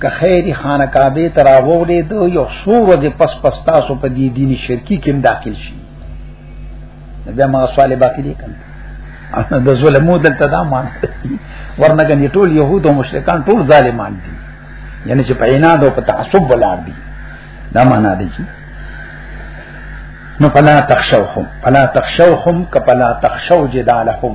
که خیری خانه کعبه تر اوړې دو یو سور د پس پس تاسو په دې دیني شرکی کې داخل شي بیا ما سوال باقی دي کنه د ظلمو دلته دا مان ورنګ نه ټول يهود او مشرکان ټول ظالمان دي یعنی چې په عناد او په تعصب ولار دي دا معنا دي چې نو فلا تخشوهم فلا تخشوهم کفلا تخشو جدالهم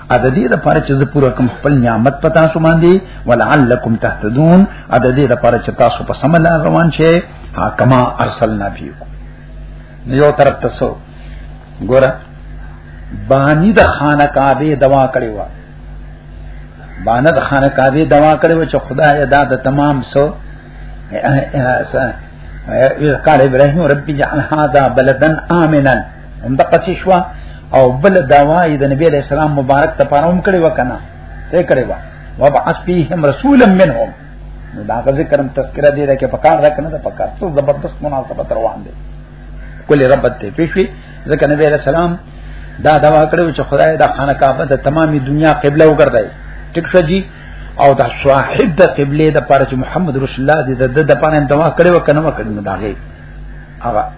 ا د دې لپاره چې زه پوره کوم خپل نعمت پتا سو باندې ولعلکم تهتدون ا د دې لپاره چې تاسو په سم لار روان شئ حکما ارسلنا فیکم یو طرف تاسو ګوره بانی د خانه کعبه دوا کړی و بانه د خانه کعبه دوا کړی و چې خدای ادا د تمام سو اذ قال ابراهيم ربي جعل هذا بلدا امنا هم دغه څه شو او بل داوا یې د نبی علی السلام مبارک ته پاره هم کړی وکنه ته کړی وا وبعث فیهم رسولا منهم نو دا ذکر هم تذکرہ دی راکه پکار را کنه دا پکار څو زبردست مناسبت روان دی کل رب ته پیښوي ځکه نبی علی السلام دا دوا کړو چې خدای دا خانه کعبه د تمامي دنیا قبله وګرځي ټیک شو جی او دا صاحب د قبله د پاره چې محمد رسول الله د د پاره دوا کړو کنه وکړنه داږي هغه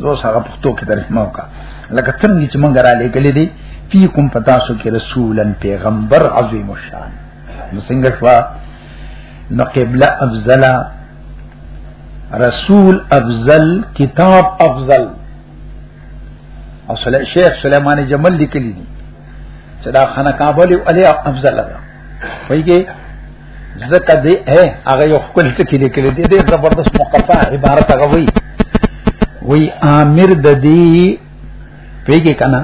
نو هغه پښتو کې ترجمه وکړه لکه څنګه چې مونږ را لېګلې دي فی کوم پتا سو کې رسولن پیغمبر عظیم الشان نو څنګه شو نو قبله افضل رسول افضل کتاب افضل او شیخ سلیمانی جمل لیکلی دي چې دا خانه کابل او علی افضل ده وایي زکه دې اے هغه یو خپل څه کې لیکل دي ډېر زبردست مقفع عبارت هغه وایي وی آمر د دې پیګه کنا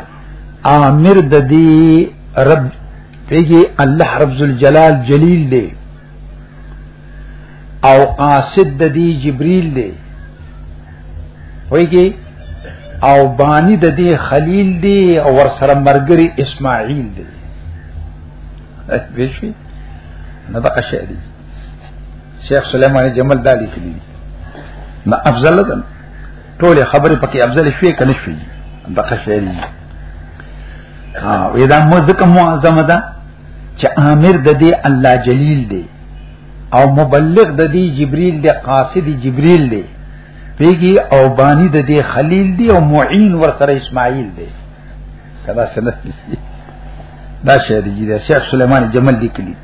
آمر د دې رب پیګه الله رب ذل جلال جلیل دی او قاصد د دې جبريل دی ویګه او بانی د دې خلیل دی او ور سره مرګري اسماعیل دی ویشي نه دا شی دی شیخ سليماني جمل دا لیکلی دی نه افضل ده ټول خبرې پکې افضل شوي کنه شوي دا شی دی ها وې دا مزکه معظم ده چې امر د دې الله جلیل دی او مبلغ د دې جبريل دی قاصد جبريل دی پیږي او بانی د دې خلیل دی او معین ورته اسماعیل دی کدا سنت دا شعر دی دا شیخ سلیمان جمل لیکلی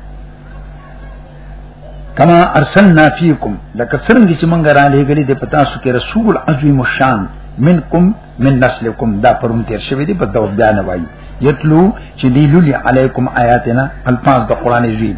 کما ارسلنا فیکم لکه څنګه چې مونږ را لېګلې د پتا سو کې رسول عظیم الشان منکم من نسلکم دا پرون تیر شوی دی په دا بیا نه وایي یتلو چې دی لولي علیکم آیاتنا الفاظ د قران عظیم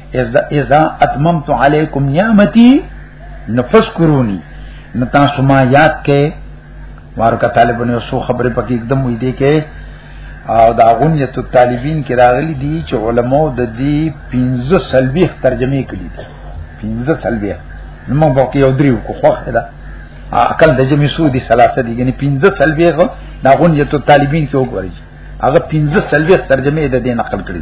اذا اتممت علیکم نعمتي نفذكروني نو تاسو ما یاد کې وارکه طالبانو سو خبره پکې एकदम وې دي کې او دا غنیت الطالبین کې راغلي دي چې علماو د دې 15 سلبیه ترجمه کړي دي 15 سلبیه نو موږ به یو دریو کو خوخه ده عقل د جمع سودی ثلاثه دي یعنی 15 سلبیه دا غنیت الطالبین کې وګورئ هغه 15 سلبیه ترجمه د دې نقل کړي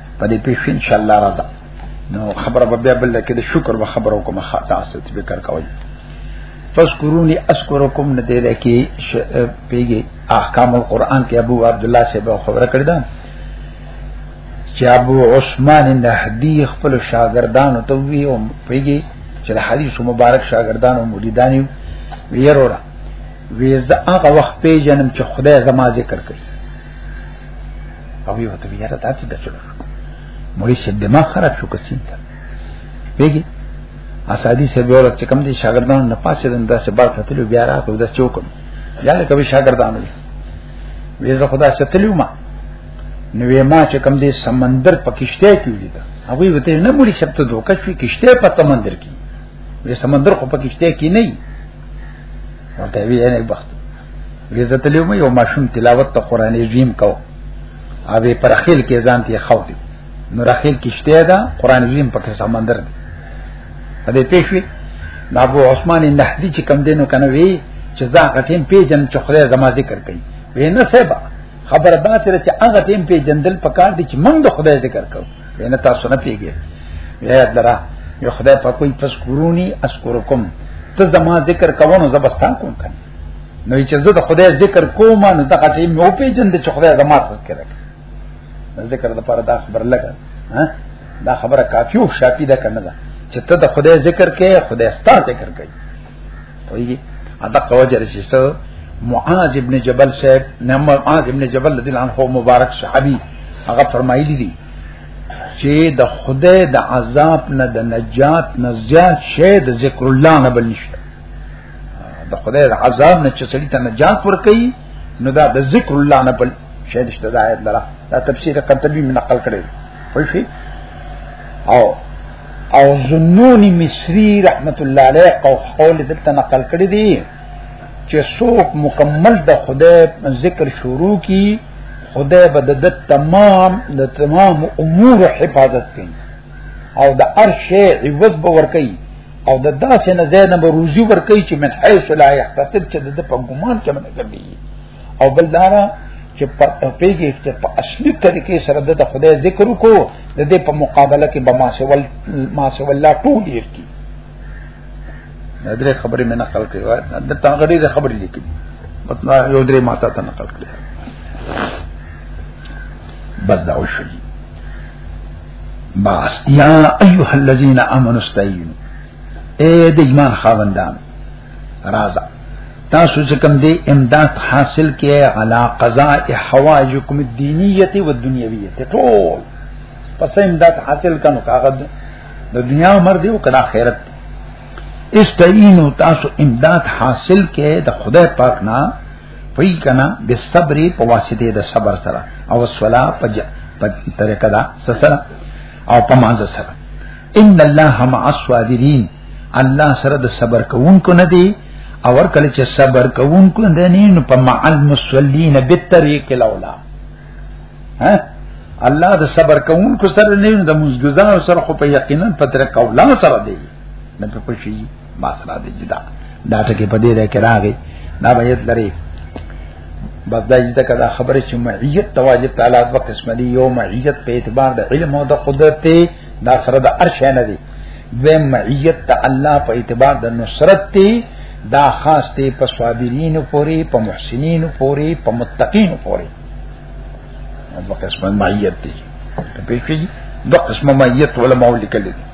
په دې پیښې ان شاء الله راځه نو خبره به بیا بل کې د شکر به خبرو کوم خاطا ست فکر کوي فذكروني اذكركم نه دې لکه پیږي احکام القرآن کې ابو عبد الله سے به خبره کړی دا چې ابو عثمان نهدی خپل شاګردانو ته وی او پیږي چې حدیث مبارک شاګردانو مریدانو ویرورا ویزه هغه وخت پیژنم چې خدای زما ذکر کوي او یو ته بیا دا څه دچو مړي شه دماغ خراب شو کسین ته ویګي اسادی سره به ورته کم دي شاګردان نه پاسې دنده سه بار تلو بیا را کو دا چوکم یا له کوي شاګردان وي وې زه خدا ستلیو ما نو ما چې کم دي سمندر پکشته کې ولیدا هغه وته نه مړي شپته دوکه شو کشته په سمندر کې وې سمندر خو پکشته کې نه ورته وی نه بخت عزت لیوم یو ماشوم تلاوت ته قران عظیم کو او پر خیل کې ځان ته خو دی نو رخیل کشته ده قران عظیم پکې سمندر دی په دې پېښوي ابو عثمان النحدی چې کم دینو کنه وی چې دا غټیم پیجن چې خدای زما ذکر کوي وینه سبا خبر دا سره چې هغه ټیم په جندل پکار دي چې موږ د خدای ذکر کوو وینه تاسو نه پیږي یا درا یو خدای په کوئی تذکرونی اذکرکم ته زما ذکر کوونو زبستان کوم کنه نو چې زه د خدای ذکر کوم نو دغه ټی مې او پیجن د چې خدای زما تذکر کوي ذکر د پاره دا خبر لګا ها دا خبره کافی او شافی ده کنه ده چې ته د خدای ذکر کې خدای ستا ذکر کوي وایي ادا قوجر چې څو معاذ ابن جبل صاحب نه معاذ ابن جبل رضی الله عنه مبارک صحابي هغه فرمایلی دي چې د خدای د عذاب نه د نجات نه زیات شی د ذکر الله نه بل نشته د خدای د عذاب نه چې سړی ته نجات ورکړي نو دا د ذکر الله نه بل شاید شته دا آیت لره دا تفسیر قرطبی من نقل کړی وای شي او او زنونی مصری رحمت الله علیه او قول دلته نقل کړی دی چې څوک مکمل د خدای ذکر شروع کی خدای به د تمام د تمام امور حفاظت کوي او د ارشه عوض به ور کوي او د داسې نه ځای نه روزي ورکړي چې من حيث لا يحتسب چې د په ګمان کې نه کوي او بل دا چې په پیګه کې په اصلي طریقې سره د خدای ذکر کو د دې په مقابله کې بما سول ما سول الله ټول یې کی دا درې خبرې مې نقل کړې وای دا تاغړې د خبرې لیکلې مطلب یو درې ماته ته نقل کړې بس دا وشي باس یا ایها الذین آمنوا استعینوا اے د ایمان خاوندان رازا تاسو چې کوم دی امداد حاصل کې علا قضاء حوائجکم الدینیه و الدنیویه ټول پس امداد حاصل کنو کاغذ د دنیا عمر دی او کړه آخرت استعینوا تاسو امداد حاصل کې د خدای پاک نه پوی کنا بالصبر په واسطه د صبر سره او الصلا په طریقه دا سره او په مانځ سره ان الله مع الصابرین الله سره د صبر کوونکو نه دی او ور کله چې صبر کوونکو نه دی نو په مع المصلین بالطريق الاولى ها الله د صبر کوونکو سره نه د مزګزار سره خو په یقینا په طریقه اولا سره دی نه په پښی ما سره دې جدا دا ټکی په دې ده کې راغی دا بیت لري بس دا دې کدا خبره چې معیت تواجب تعالی په قسم دی یو معیت په اعتبار د علم او د قدرت دا سره د ارش نه دی دوی معیت ته الله په اعتبار د نصرت دی دا خاص دی په صابرین پوری په محسنین پوری په متقین پوری دا قسم معیت دی په پیښې دو قسم معیت علماء لیکل دي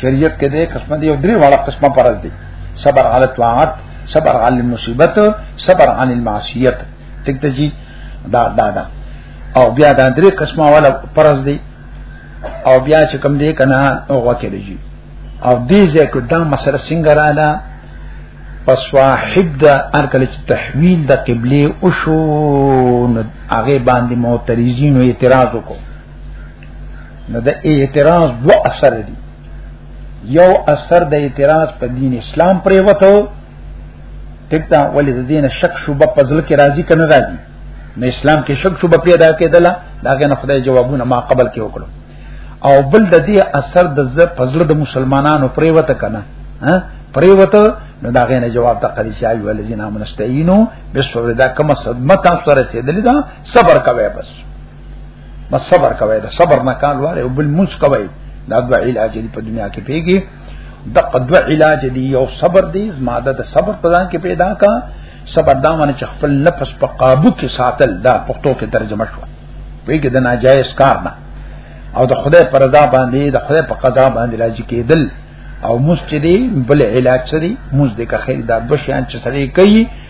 شریعت کې دې قسم دی او درې واړه قسمه فرض دي صبر علی طاعت صبر علی مصیبت صبر علی المعصیت ټیک ته جی دا دا دا او بیا دا درې قسمه والا فرض دي او بیا چې کوم دې کنه او وکړي دي جی. او دې ځکه دا مسله څنګه رااله پس واحد دا ارکل چې تحویل د قبله او شو هغه باندې معترضین اعتراض وکړو نو د اعتراض دو اثر دي یو اثر د اعتراض په دین اسلام پرې وته ټکتا ولې د دین شک شوبه پزل کې راضی کنه راضی نو اسلام کې شک شوبه پیدا کېدل دا غنه خدای جوابونه ما قبل کې وکړو او بل د دې اثر د ز پزل د مسلمانانو پرې وته کنه ها پرې وته نو دا غنه جواب د قلی شای ولذین امنستعینو بسور دا کوم صدمه تاسو سره چې دلی دا صبر کوي بس بس صبر کوي دا صبر نه کار واره او بل منس کوي دا دوه علاج دي په دنیا کې پیږي د قدوه علاج دی یو صبر دی زماده د صبر په ځان کې پیدا کا صبر دا معنی چې خپل نفس په قابو کې ساتل دا پښتو کې ترجمه شو پیګه د ناجایز کار نه او د خدای پر رضا باندې د خدای په قضا باندې راځي کېدل او مسجدي بل علاج سری مزد کا خیر دا بشیان چې سړی کوي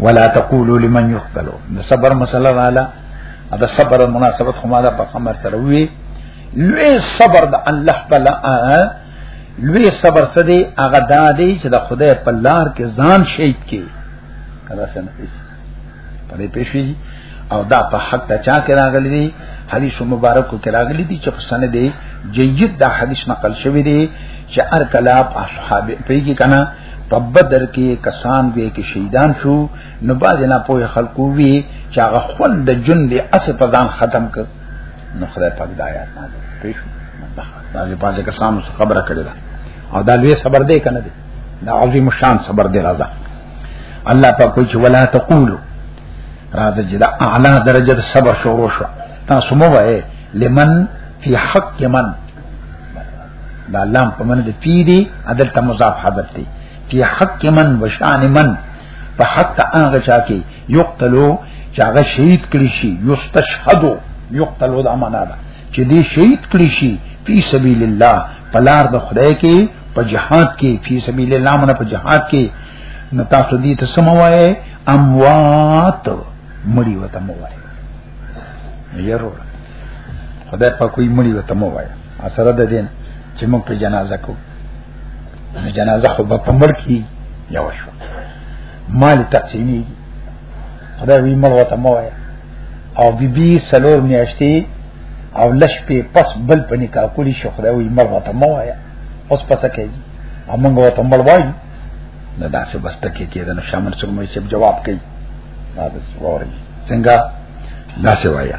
ولا تقولوا لمن يقتل د صبر مسله والا دا صبر مناسبت خو مالا په قمر سره وی لوی صبر د الله تعالی لوی صبر څه دی هغه دا دی چې د خدای په لار کې ځان شهید کی کله څنګه پیس په دې پیشي او دا په حق ته چا کې راغلی دی حدیث مبارک کې راغلی دی چې په سند دی جید دا حدیث نقل شوی دی چې ارکلا په اصحاب پیږي کنه په بدر کې کسان وی کې شهیدان شو نو باز نه پوهه خلکو وی چې هغه خپل د جون دی اس په ځان ختم کړ نو خدای پاک دا آیات نه دی پېښ دا چې باز کسان خبره کړې ده او دا لوی صبر دی کنه دی دا عظیم شان صبر دی راځه الله پاک کوئی چې ولا تقولو راځه چې دا اعلی درجه صبر شروع شو تاسو مو وای لمن فی حق من دا لام په من د پی دی عدل ته مضاف حذف دی فی حق من وشان من په حق هغه چا کې یقتلو چې هغه شهید کړي شي یستشهدو یقتلو د امانه ده چې دې شهید کړي شي فی سبیل الله پلار د خدای کې په جهاد کې فی سبیل الله مونږ په جهاد کې نو تاسو دې ته سموایې اموات مړی وته مو وایي یارو خدای په کوئی مړی وته مو وایي اثر د دین چې موږ په جنازه کو نو جنازه خو په مړ کې یو شو مال تقسیمی خدا وی مړ وته مو او بی بی سلور میاشتې او لش په پس بل په نکاح کولی شو خدا وی مړ وته مو اوس پته کوي امنګ وته مړ وای نه داسې بس تکي کېده نو شامل څوک مې سب جواب کوي دا څه ووري څنګه داسې وایا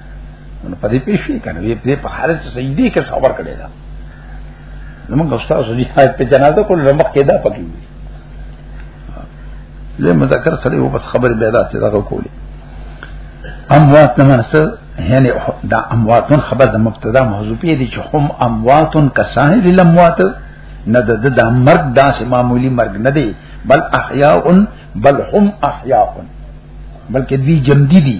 نو په دې پیښې کنه دې په حالت سجدي کې خبر کړی دا نو موږ استاد سړي په جنازه کول رمخ کې دا پکې وي له مذکر سره یو بس خبر به دا چې دا کولی اموات نه منسته یعنی دا امواتون خبر د مبتدا محذوفی دي چې هم امواتون کسان دي لموات نه د د مرګ داسې معمولی مرګ نه دی بل احیاء بل هم احیاء بلکې دوی جمدی دي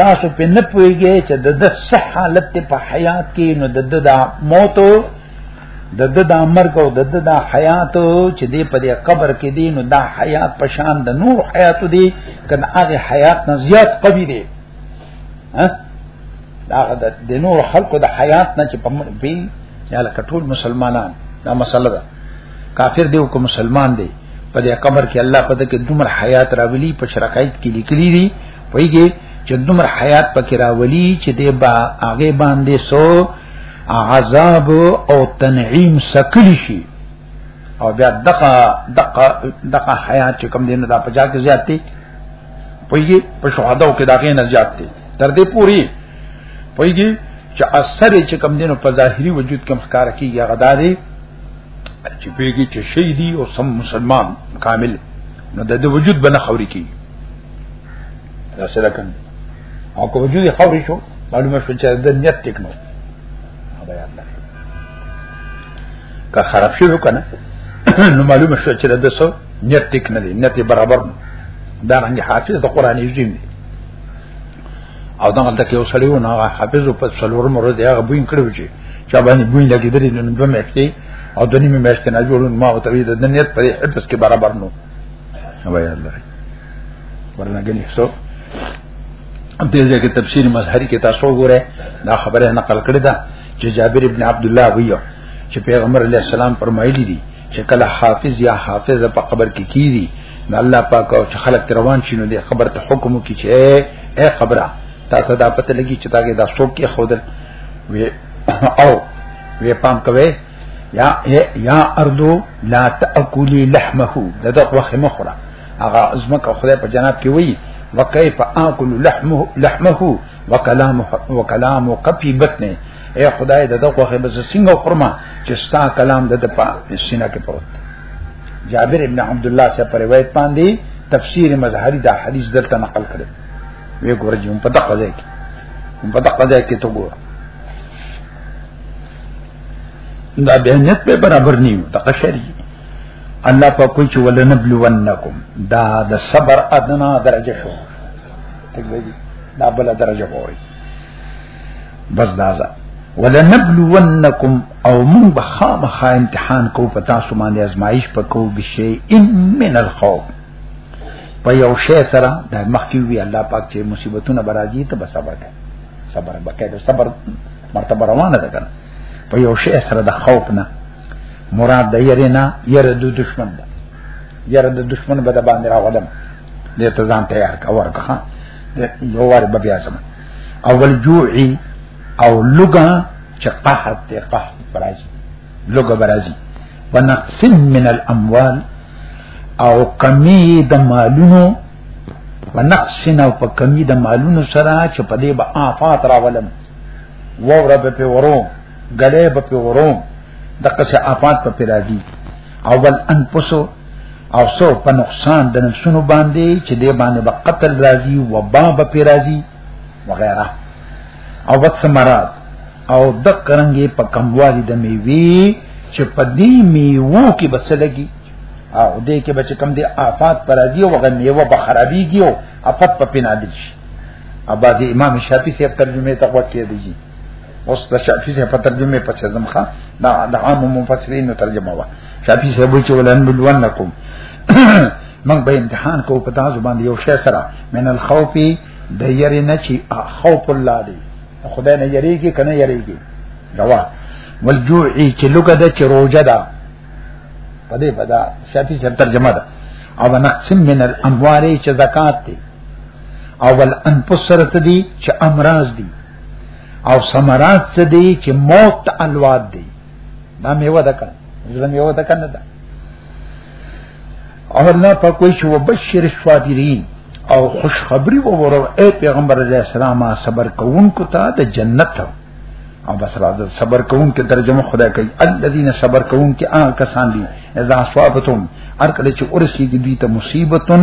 تاسو په نه پويږئ چې د د صح حالت په حیات کې نو د د موت د د د مرګ او د د د حیات چې دی په دې قبر کې دی نو دا حیات په شان د نور حیات دی کنه هغه حیات نه زیات قوي دی ها دا د نور خلقو د حیات نه چې په بي یا لکه ټول مسلمانان دا مسله ده کافر دی او کو مسلمان دی په دې قبر کې الله پته کې دومره حیات راولي په شرکایت کې لیکلي دي ویږي چې دومر حیات پکې راولي چې دې با هغه باندې سو عذاب او تنعیم سکلی شي او بیا دغه دغه دغه حیات چې کم دینه دا پجا کې زیات دي پویږي په شهادو کې داغه نه زیات دي تر دې پوری پویږي چې اثر چې کم دینو په ظاهري وجود کې مخکار کیږي غداري چې پیږي چې شهیدی او سم مسلمان کامل نو د وجود بنه خوري کیږي دا سره کوم او کوم جوړي خوري شو معلومه شو چې د نیت ټیک نو بیا الله که خراب شي وکنه نو معلومه شو چې د سو نیت ټیک نه دی نیت برابر دا رنګ حافظ د قران عظیم دی او دا مطلب کې وسړی و نه حافظ په څلور مرو دی هغه بوین کړو چې چا باندې بوین لګیدلی نو دوه مېشتې او دني مېشتې نه جوړون ما او توی د نیت پر حفظ کې برابر نو او یاد لرئ ورنه غني سو دې ځکه تفسیر مظهری کې تاسو وګوره دا خبره نقل کړې ده چې جابر ابن عبد الله ویو چې پیغمبر علی السلام فرمایلی دي چې کله حافظ یا حافظ په قبر کې کی کیږي نو الله پاک او چې خلک روان شي نو دې قبر ته حکم کوي چې اے قبره تا ته دا پته لګي چې تاګه دا څوک کې خودل وی او وی پام کوي یا یا اردو لا تاکلی لحمه دغه وخت مخره هغه ازمکه خدای په جناب کې وی وکيف اكل لحمه لحمه وکلامه وکلامه کفی بطنه اے خدای دغه وخت بس څنګه خرمه چې ستا کلام د په سینه کې پروت جابر ابن عبد الله سے پر روایت باندې تفسیر مظهری دا حدیث دلته نقل کړي وی ګورې جون په دغه ځای کې په دغه ځای کې ته ګوره دا به نیت به برابر نیو دا شری الله په کوئی چې ولنبلونکم دا د صبر ادنا درجه شو دا بل درجه وای بس دا ځه ولنبلونکم او من بخامخ امتحان کو پتا سو باندې ازمایش پکو بشی ان من الخوف په یو شی سره د مخکې وی الله پاک چې مصیبتونه برازي ته به صبر کوي صبر بکې د صبر مرتبه روانه ده کنه په یو شی سره د خوف نه مراد د یری نه یره د دشمن ده یره د دشمن به د باندې راغلم دې ته ځان تیار کا ورکه یو وار به بیا سم اول جوعی او لګا چې قحط ته قحط برازي لګا برازي ونقص من الاموال او کمی د مالونو ونقص او په کمی د مالونو سره چې په دې به آفات راولم ووره به په ورو غلې به په ورو د قصه آفات په پیراځي او بل انفسو او سو په نقصان د نفسونو باندې چې دې باندې به قتل راځي و با به پیراځي وغیرہ او وقت سمرات او د کرنګي په کموالي د میوي چې په دې میوو کې بسلګي او دې کې بچ کم دې آفات پر راځي او غمیوه به خرابيږي او آفات په پینادل شي ابا دې امام شافعي صاحب ترجمه ته وکړي دي اوس د شافعي صاحب ترجمه په څه دمخه دا د عام مفسرین ترجمه وا شافعي صاحب چې ولن بلونکم من به امتحان کو په تاسو باندې یو شی سره من الخوف د یری نه چې خوف الله دی خدای نه یریږي کنه یریږي دوا والجوع چې لګه د چې روزه ده په دې بدا شافعي صاحب ترجمه ده او نقسم من الاموال چې زکات دی او ول انفس سره څه دي چې امراض دي او سمرات څه دي چې موت الواد دي دا میوه ده کنه زړه میوه ده کنه ده او الله په کوئی چې وبشر الصابرین او خوشخبری وورو اے پیغمبر علیہ السلام صبر کوونکو ته د جنت او بس راځه صبر کوون کې ترجمه خدای کوي الذين صبر کوون کې آ کسان دي اذا اصابتهم هر کله چې ورسیږي دوی ته مصیبتون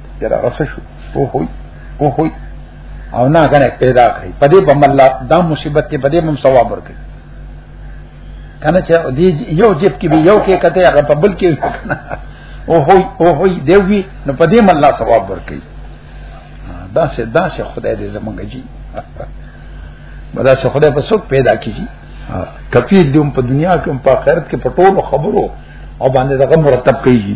یره غسه شو او هوی او هوی او نه کنه پیدا کړی په دې په مل دا مصیبت کې په دې مم ثواب ورکړي کنه چې دې یو جیب کې یو کې کته هغه په بل کې کنه او هوی او هوی دی وی نو په دې مل ثواب ورکړي دا سه دا سه خدای دې زمونږ جی بدا سه خدای په څوک پیدا کیږي کفیل دې په دنیا کې په آخرت کې په ټولو خبرو او باندې دغه مرتب کیږي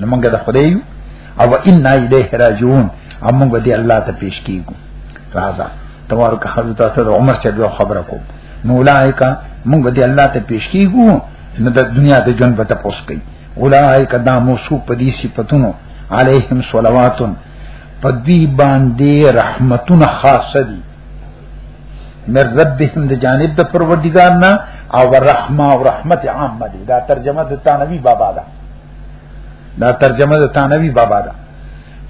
نو موږ د خدای او ان الیه راجعون او موږ به دی الله ته پیش کیږو راځه تبارک حضرت ته عمر چې بیا خبره کو نو اولایکا موږ به دی الله ته پیش کیږو نو د دنیا د جون په تاسو کوي اولایکا دا موصوف په دې صفاتونو علیهم صلوات په دې باندې رحمتونه خاصه دي من ربهم د جانب د پروردگار نه او رحمه او رحمت عامه دي دا ترجمه د تانوی بابا ده دا ترجمه د تانوی بابا دا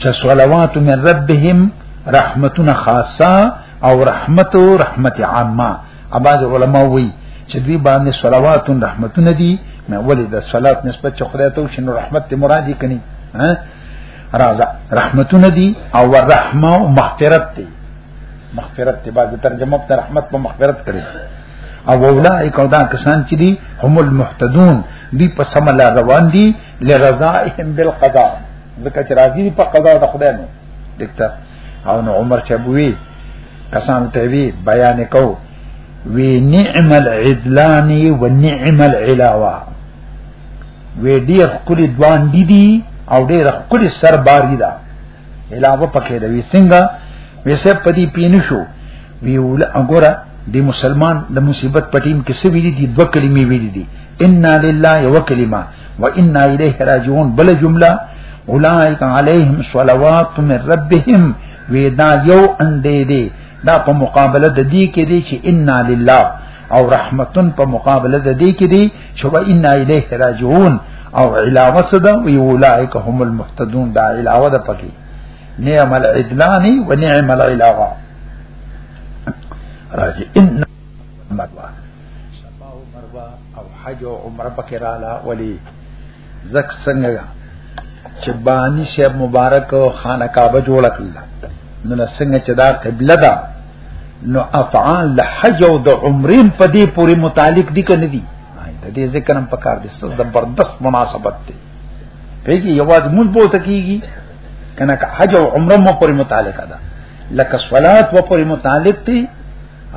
چې صلوات من ربهم رحمتون خاصه او رحمت او رحمت عامه اباز علما وی چې دوی باندې صلوات او رحمتونه دي مې ولې د صلات نسبت چې خدای ته شنو رحمت ته مرادي کني ها راځه رحمتونه دي او رحمه او مغفرت دي مغفرت ته بعد ترجمه په رحمت په مغفرت کړي او اولائک او دا کسان چې دي هم المحتدون دی په سم لار روان دي لرضائهم بالقضاء ځکه چې راضي په قضا د خدای نو دکته او نو عمر چبوي کسان ته وی بیان کو وی نعم العدلان و نعم العلاوه وی ډیر کلی دوان دي دي او ډیر کلی سرباری ده علاوه پکې د وی څنګه ویسه پدی پینې شو وی ول وګوره د مسلمان د مصیبت په ټیم کې څه ویلي دي دوه کلمې ویلي دي ان لله یو کلمه و ان الیه راجعون بل جمله اولئک علیهم صلوات من ربهم ودا یو انډې دي دا په مقابله د دې کې دي چې ان لله او رحمتن په مقابله د دې کې دي چې و ان الیه راجعون او علاوه صدا وی اولائک هم المحتدون دا علاوه ده پکې نعم العدلانی و نعم العلاوه راجع ان مروه صفا او مروه او حج او عمره پکې رااله ولی زک څنګه چې بانی شیب مبارک او خانه کعبه جوړ کړل نو څنګه چې دا قبله ده نو افعال د حج او د عمرین په دې پورې متعلق دي کنه دي د دې ذکر هم پکار دي څه زبردست مناسبت دی پیږي یواد مونږ بوته کیږي کنه حج او عمره مو پورې متعلق ده لکه صلات و پورې متعلق دي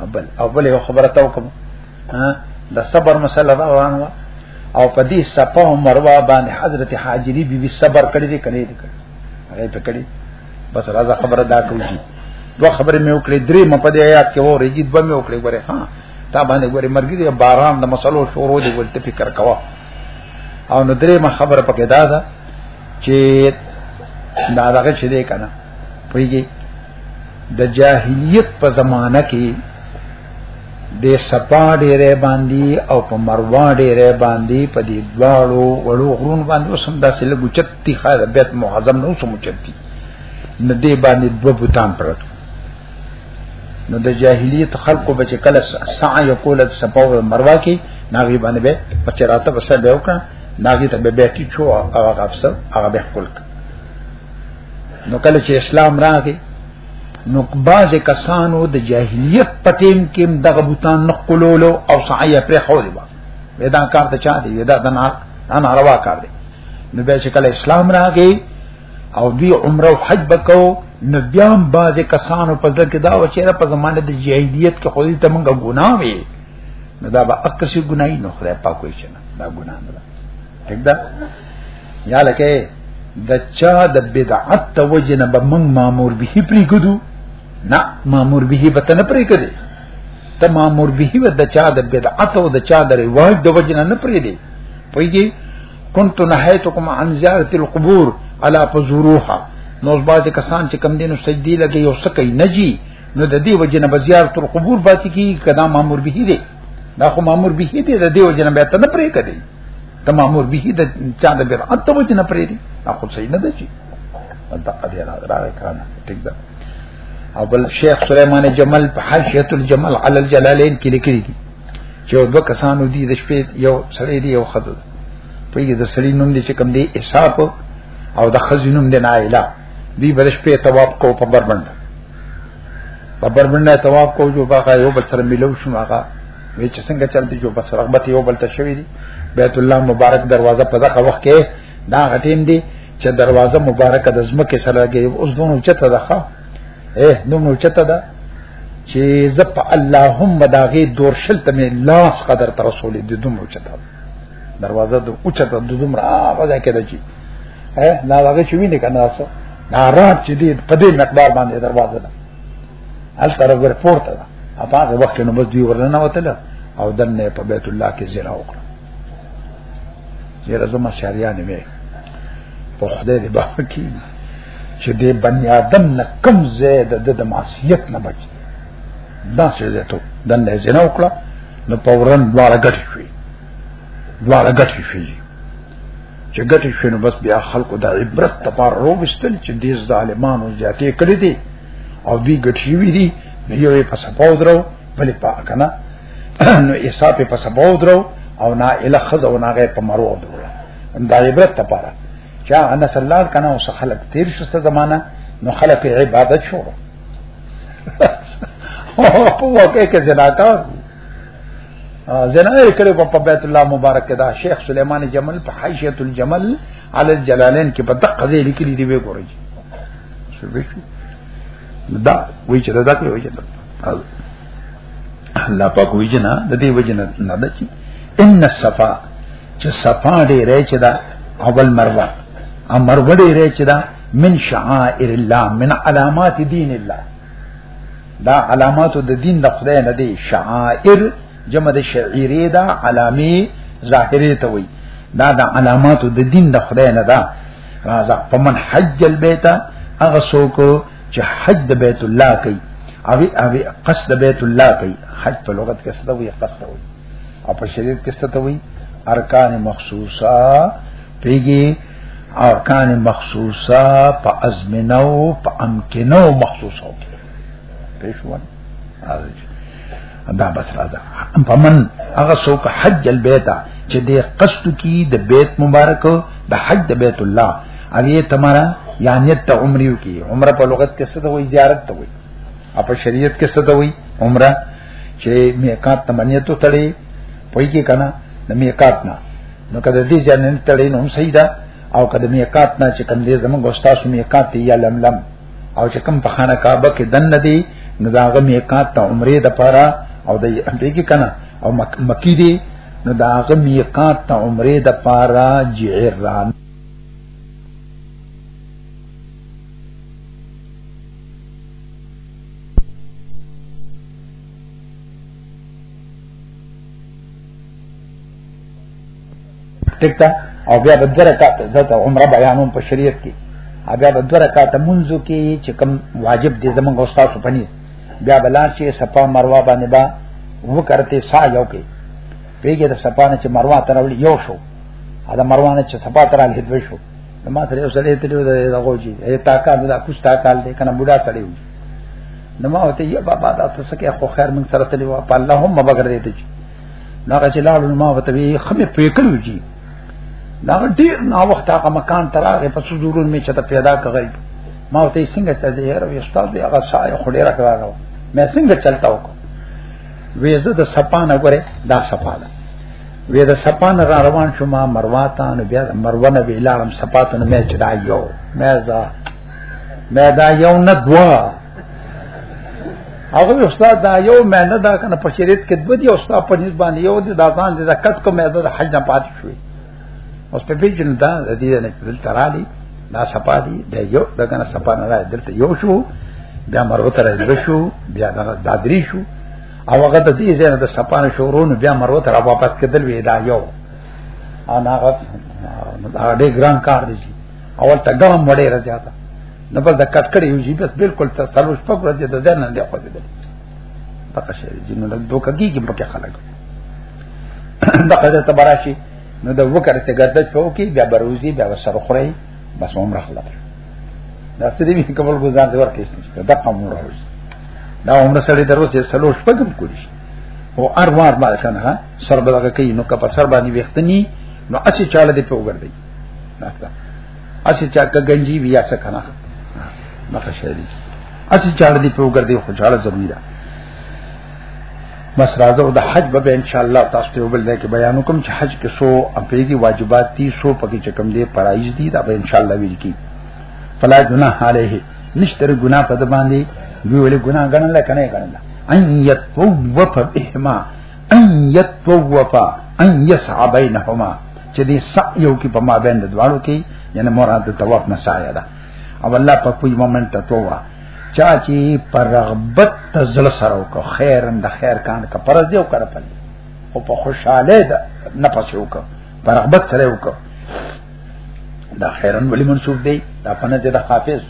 ابل ابل یو خبره تاو کوم د صبر مسله روان و او په دې صفه او مروه باندې حضرت حاجری بی بی صبر کړی دی کړی دی هغه په کړی بس راځه خبره دا کوي دوه خبرې مې وکړې درې مې په دې آیات کې وره جید به مې وکړې غره ها تا باندې غره مرګ دی باران د مسلو شروع دی ولته فکر کوا او نو درې مې خبره پکې دا ده چې دا دغه چې دی کنه پویږي د جاهلیت په زمانہ کې د سپا ډېرې باندې او په مروا ډېرې باندې په دې دواړو وړو غرون باندې وسم داسې لګوچتی خاله بیت معظم نو سمچتی نه دې باندې دوه بوتان پرته نو د جاهلیت خلقو بچ کله سعی یقول سپا او مروا کې ناغي باندې به پچراته بس به وکړه ناغي ته به بیٹی شو هغه افسر هغه به خپل نو کله چې اسلام راغی نو باز کسانو د جاهلیت پټیم کې دغه بوتان نقلولو او سعی پر خوري با ودا کار ته چا دی ودا د نار انا روا کار دی نو به چې کله اسلام راغی او دی عمره او حج بکو نو بیا باز کسانو په ځکه دا و چې را په زمانه د جاهلیت کې خوري ته مونږه ګناه وي نو دا به اکثر ګناي نو خره پاکوي چې دا ګناه نه دا یا لکه د چا د بدعت ته وجه نه به موږ مامور به پری ګدو نه مامور به به تنه پری کړي ته مامور به به د چا د بدعت او د چا د رواج د وجه نه پری دی پویږي كنت نهيتكم عن زيارة القبور على فزوروها نو باز کسان چې کم دینو سجدي لګي او سکه نه جی نو د دې وجه نه بزیار تر قبور باندې کی کدا مامور به دی دا خو مامور به دی د دې وجه نه به تنه پری کړي د مامور به د چا د بدعت ته وجه نه پرې دي اخو صحیح نه دی چې دا قضیه راغله کړه ټیک ده او بل شیخ سليمان جمل په حاشیه الجمل علی الجلالین کې لیکلي دي چې دوه کسانو دي د شپې یو سړی دی یو خدای په دې د سړی نوم دي چې کوم دی اسحاق او د خزې نوم دی نایلا دی بل شپې تواب کو په بربند په بربند تواب کو جو باغه یو بل سره ملو شو هغه وی چې څنګه چل دي جو بس رغبت یو بل ته شوی دي بیت الله مبارک دروازه په دغه وخت کې دا غټیم دي چې دروازه مبارکه د زمکه سره لګي اوس دونو چته ده ښا اے دونو چته ده چې زپ اللهم داغه دور شل ته لاس قدر تر رسول دي دونو چته دروازه د اوچته د دومره هغه کې ده چې اے دا هغه چې ویني کنه تاسو نارات چې دې په دې مقدار باندې دروازه ده الته رب پورته ده په هغه وخت نو بس دوی ورننه وتل او دنه په بیت الله کې زیرا وکړه یره زما شریان مې په خدای دې باکي چې دې بنی آدم نه کم زید د معصیت نه بچ دا څه زه ته دنه زیرا وکړه نو پورن دواړه ګټ شي دواړه ګټ شي چې ګټ شي نو بس بیا خلکو د عبرت لپاره روبستل چې دې ظالمانو زیاتې کړې دي او دوی ګټ شوی دي نو یو په سپاو درو بل په کنه نو ایسا په سپاو درو او نا اله خزه او ناغه په مرو درو دا عبرت لپاره چا ان صلی الله کنه او خلق تیر شو څه زمانہ نو خلق عبادت شو په واقع کې زناکار زنا یې کړې په بیت الله مبارک دا شیخ سليمان جمل په حیشیت الجمل علی الجلالین کې په دقه ځای لیکلي دی وګورئ دا وی چې دا کوي وی چې الله پاک وی جنا د دې وجنه نه ده چې ان الصفا چې صفا دې رې چې دا اول مروه ا مروه دې رې چې دا من شعائر الله من علامات دین الله دا علامات د دین د خدای نه دي شعائر جمع د شعیره دا علامه ظاهره ته وي دا د علامات د دین د خدای نه ده راځه فمن حج البيت هغه څوک چې حج د بیت الله کوي او او قصد بیت الله کوي حج په لغت کې څه وي قصد وي او په شریعت کې څه وي ارکان مخصوصه پیږي ارکان مخصوصه په ازمنو په امکنو مخصوصه وي پېښونه دا بس را ده فمن هغه څوک حج البيت چې د قصد کی د بیت مبارک د حج د بیت الله او یې تمرا یعنی ته عمره کی عمره په لغت کې څه ته وایي زیارت ته وایي په شریعت کې څه ته وایي عمره چې میقات تمنیت تړي پوي کې کنه د میقات نه نو کله دې ځنن تړي نو صحیح ده او کله میقات نه چې کم دې زموږ استاد میقات یې لملم لم او چې کوم په خانه کعبه کې دن ندي نو دا غ میقات ته عمره د پاره او د دې کې کنه او مکی دی نو دا غ میقات ته عمره د پاره جیران ټیک ده او بیا به دوه رکعات عزت او عمره بیانوم په شریعت کې بیا به دوه رکعات منځو کې چې کوم واجب دي زمونږ استاد په نيز بیا بلار چې صفا مروه باندې با وکړته سا یو کې پیګه د صفا نه چې مروه تر ول یو شو دا مروه نه چې صفا تر ول هدوي شو ما سره یو سره ته دی دا غوږی ای تا کال دا کوس تا کال دې کنه بوډا سره وي نو ما وته یا بابا دا تاسو کې خو خیر من سره تلوا په اللهم بغیر دې نو هغه چې لاړو ما وته وی خمه پرې کړو جی دا ډیر نا وخت هغه مکان تر هغه په سوزورون می چې ته پیدا کړی ما وته څنګه ته دې یاره وی استاد دی هغه سای خډې را کړو مې څنګه چلتا وکړ وی زه د سپانه غره دا سپاله وی د سپانه را روان شوم مرواتان بیا مرونه به لارم سپاتونه مې چې دا یو مې دا مې دا یو نه دوا هغه استاد دا یو معنی دا کنه په شریعت کې دوی استاد په نسبت باندې یو د داتان د زکات کوم د حج نه پات شوی اوس په پیجن دا د دې نه دل ترالی دا سپا دی دا یو دا کنه سپا نه راځي دلته یو شو بیا مرو تر یو شو بیا دا دادری شو او هغه د دې زنه د سپا نه شورون بیا مرو تر واپس کېدل وی دا یو انا هغه دا ډېر ګران کار دی اول ته ګرم وړي راځي نه بس د کټ کړي یو جی بس بالکل تسلوش په ورځ د ځان نه دی خو دې پکې شي چې نو دوکه کیږي په کې خلک دا قضا ته براشي نو د وکړ ته ګردج په وکی بیا بروزی بیا سر خوري بس عمر خلاص دا سړي به کول گزار دی ورکه نشته دا قوم راوځي دا عمر سړي درو چې سلوش پګم کولی شي او اروار ما کنه ها سر بدغه کوي نو که په سر باندې وختنی نو اسی چاله دی په وګرځي اسی چا کګنجی بیا څه کنه مخه شری اسی چاړ دی په وګرځي خو چاړه ضروری ده بس راځو د حج به ان شاء الله تاسو ته وبل کې بیان کوم چې حج کې سو امپیږي واجبات دي سو پکې چکم دي پرایز دي دا به ان شاء الله ویل کی فلا جناح علیه نشتر ګنا په د باندې دوی ولې ګنا غنل کنه غنل ان یتوب وفا بهما ان یتوب وفا ان یسع بینهما چې دې سعی یو کې په ما باندې دواړو کې یعنی مراد د طواف نه سعی ده او الله په کوم مومنت ته توړه چا چې پر رغبت تزل سره وکړه خیر اند خیر کان کا پرز دیو کړه پل او په خوشاله ده نه پښې وکړه پر رغبت سره وکړه دا خیرن ولی منسوب دی دا پنه چې دا حافظ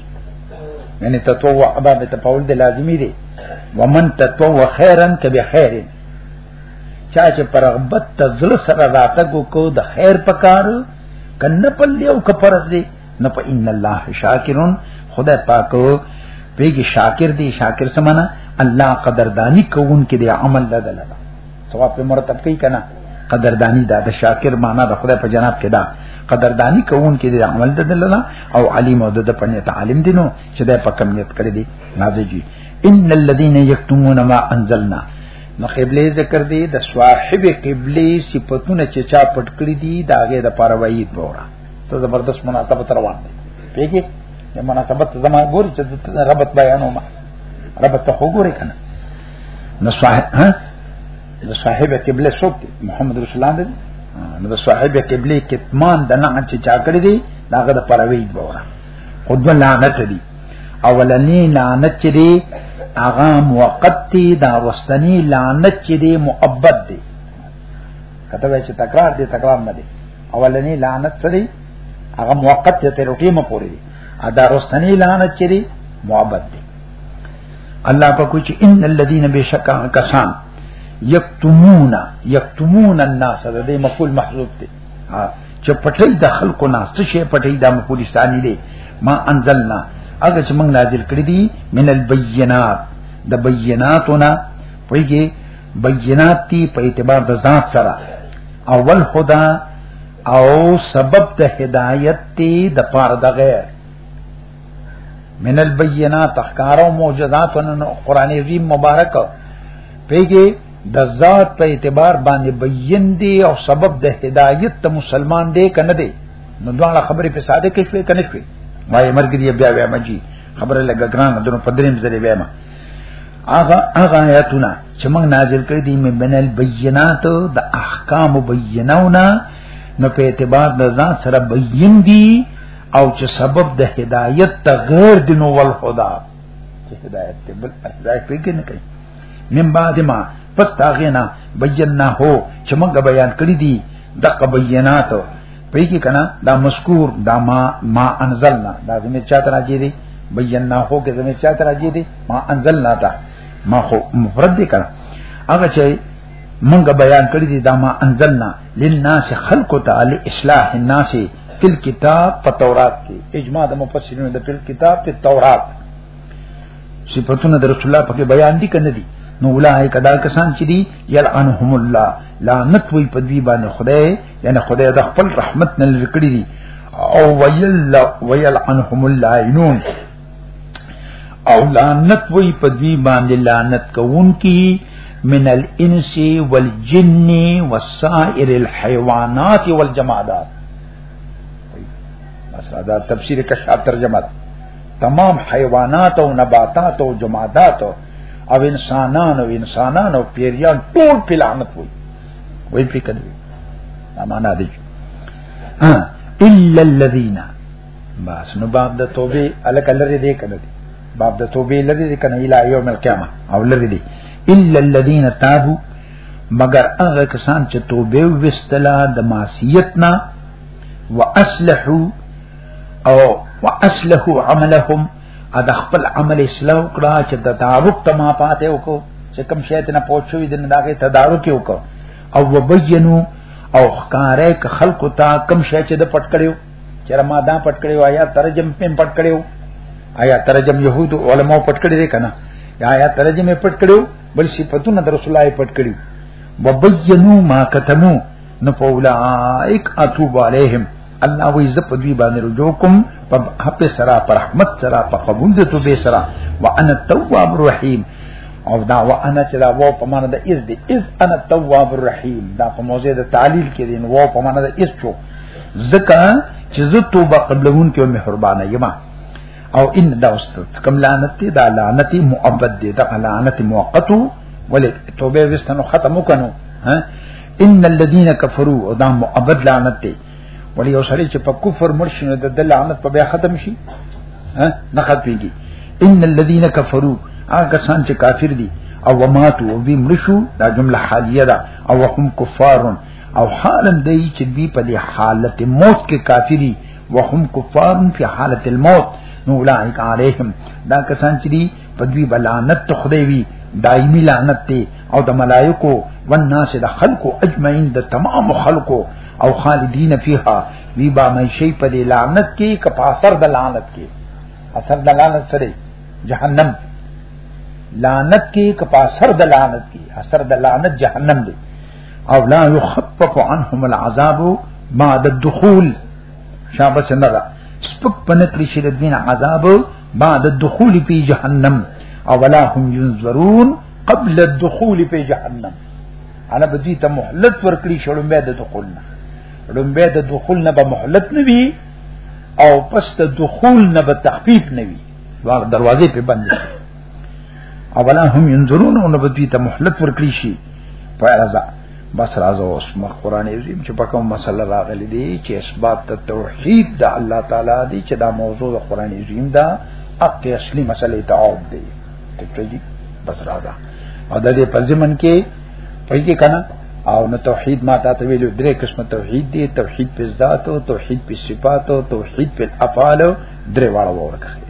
یعنی تطوع ابا به تفاول دی لازمی دی ومن تطوع خیرن کبه خیرن چا چې پر رغبت تزل سره راتګو کو د خیر پکار کنه په لیو کفرز دی نه په ان الله شاکرون خدای پاک پیږي شاکر دی شاکر سمانا الله قدردانی کوون کې دی عمل لدل ثواب په مرتب کوي کنه قدردانی دا د شاکر معنا د خدای په جناب کې دا قدردانی کوون کې د عمل د دللا او علیم او د پنیت عالم دینو چې د پکمیت کړی دی نازجی ان الذين يكتمون ما انزلنا نو قبله ذکر دی د صاحب قبله صفاتونه چې چا پټ کړی دي دا غي د پاره وایي بورا ته زبردست مناسبت روان دی پیږي د مناسبت زما ګور چې ربط بیانو ما ربط ته وګورې کنه نو صاحب ها د صاحب قبله څوک محمد رسول الله دی نو د صاحب قبله کتمان د نه چې چا کړی دی دا غي د پاره وایي بورا خود لعنت دی اولنی لعنت چې دی هغه موقت دی دا وستنی لعنت چې دی مؤبد دی کته وای چې تکرار دی تکرار نه دی اولنی لعنت څه دی هغه موقت ته تر ټیمه پورې دی ا دا وستنی لعنت چې دی مؤبد دی الله په کوچ ان الذين بشکا کسان یکتمون یکتمون الناس د دې مقول محذوب دی چې پټي د خلکو نه څه شي پټي د مخولستاني دي ما انزلنا هغه چې موږ نازل کړی دي من البينات د بیناتونه پویږي بینات تی په اعتبار د ذات سره اول خدا او سبب د هدایت تی د پاره د غیر من البینات احکار او معجزات ان قران عظیم مبارک پیګه د ذات په اعتبار باندې بین دی او سبب د هدایت ته مسلمان دی کنه دی نو دواړه خبرې په ساده کې شوې کنه شوې ما یې مرګ دی بیا بیا مجي خبره لګا ګران دنو پدریم زری بیا ما هغه هغه آیاتونه چې موږ نازل کړی دي مې بنل بینات د احکام بینونه نو په اعتبار د ذات سره بین دي او چې سبب د هدایت ته غیر د نو ول خدا چې هدایت ته بل هدایت پکې نه کوي من بعد ما پس تاغینا بینا هو چې موږ بیان کړی دي د قبینات پې کې کنا دا مذکور دا ما ما انزلنا دا زمي چاته راځي دي بینا هو کې زمي چاته راځي دي ما انزلنا تا ما خو مفرد دي کنا هغه چې موږ بیان کړی دي دا ما انزلنا للناس خلق تعالی اصلاح الناس فل کتاب په تورات کې اجماع د مفسرینو د فل کتاب په تورات صفاتونه د رسول الله په بیان دي کنه دي نو اولای کدا کسان چې دي یلعنهم الله لعنت وی په دی باندې خدای یعنی خدای د خپل رحمت نه لکړي دي او ویل ویلعنهم اللعینون او لعنت وی په دوی باندې لعنت کوونکی من الانس والجن وسائر الحيوانات والجمادات بس دا تفسیر کشاف ترجمه تمام حیوانات او نباتات او جمادات او انسانان او انسانان او پیریان ټول په لعنت وي وی فکر دی معنا دی الا الذين بس نو باب د توبه الک لری دی کنه باب د توبه لری دی کنه اله یوم القیامه او لری دی الا الذين تابوا مگر هغه کسان چې توبه وستله د معصیت نه واصلحوا او واصلحوا عملهم ادا خپل عمل اصلاح کړه چې د تعارف ته ما پاتې وکړو چې کوم شی ته نه پوښوي د داګه تدارک وکړو او وبینو او خکارې ک خلق تا کم شې چې د پټ کړیو چر ما دا پټ کړو آیا ترجم پم پټ کړو آیا ترجم يهود علماء پټ کړی دی کنه آیا ترجم پټ کړو بل صفاتونه در رسول الله پټ کړو وبینو ما کتمو نو فولائک اتوب علیہم الله وی ز په دوی باندې رجوع کوم په حق سرا پر رحمت سرا په قبول دې تو به سرا وانا التواب الرحیم او دا وانا چې دا و په معنا د از دې از انا التواب الرحیم دا په موضع د تعلیل کې دین و په معنا د از چو زکه چې زه توبه قبلون کې مهربانه یم او ان دا است کم لعنت دی دا لعنت مؤبد دی دا لعنت موقت ولې توبه وستنو ختم وکنو ها ان الذين كفروا او دا مؤبد لعنت دی ولې یو سړی چې په کفر مرشنه د لعنت په بیا ختم شي ها نه ختمږي ان الذين كفروا هغه کسان چې کافر دي او وماتو او بي مرشو دا جمله حالیه ده او هم کفارون او حالا دی چې دی په دې حالت موت کې کافری وهم کفار فی حالت الموت نو اولئک علیهم دا کسان چې دی په دوی بلانت تخدی وی دایمی لعنت ته او د ملائکو والناس د خلقو اجمعین د تمام خلقو او خالدین فیها وی با مې شی په دې لعنت کې کپاسر د لعنت کې اثر د لعنت سره جهنم لعنت کې کپاسر د لعنت کې اثر د لعنت جهنم دی او لا يخفف عنهم العذاب بعد الدخول شابه سنرا سپک پنکړي شي د دین عذاب بعد الدخول په جهنم او ولا هم ينظرون قبل الدخول په جهنم انا بدی ته مهلت ورکړي شړم به د دخول نه لومبه د دخول نه به مهلت نه وي او پس د دخول نه به تخفیف نه وي واغ دروازې په بند شي اولا هم ينظرون او نبدوی ته مهلت ورکړي شي فارزا بس راځه اوس مخ قران عظیم چې په کوم مسله راغلي دي چې اثبات ته توحید د الله تعالی دی چې دا موضوع د قران عظیم دا اقی اصلي مسله ته عوض دی ته دې بس راځه او د دې په ځمن کې پېږي کنه او نو توحید ما ته ویلو درې قسم توحید دی توحید په ذات او توحید په صفات او توحید په افعال درې واړه ورکه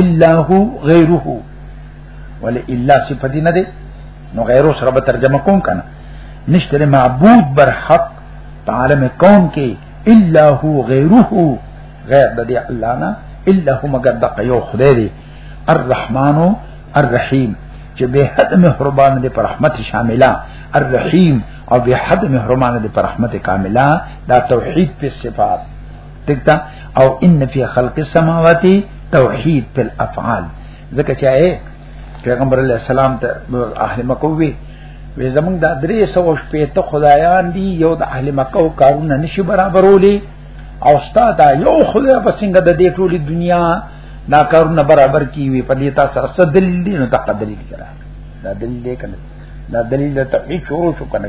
الا هو غیره ول الا صفت نه دی نو غیره سره به ترجمه کوم کنه نشتره معبود بر حق په عالم کون کې الا هو غیره غیر د دې الله نه الا هو مگر د یو خدای دی الرحمن الرحیم چې به حد مهربان دی پر رحمت شامله الرحیم او به حد مهربان دی پر رحمت کامله دا توحید په صفات دکتا او ان فی خلق السماوات توحید فی الافعال ځکه چې پیغمبر علی السلام ته اهل مکه وی وې زمونږ د درې سو شپې ته خدایان دی یو د اهل مکه کارونه نشي برابرولې او استاد یو خدای په څنګه د دې ټولې دنیا دا کارونه برابر کی وی په دې تاسو سره دلیل دی نو تاسو دلیل کړه دا دلیل دی کنه دا دلیل ته هیڅ شروع شو کنه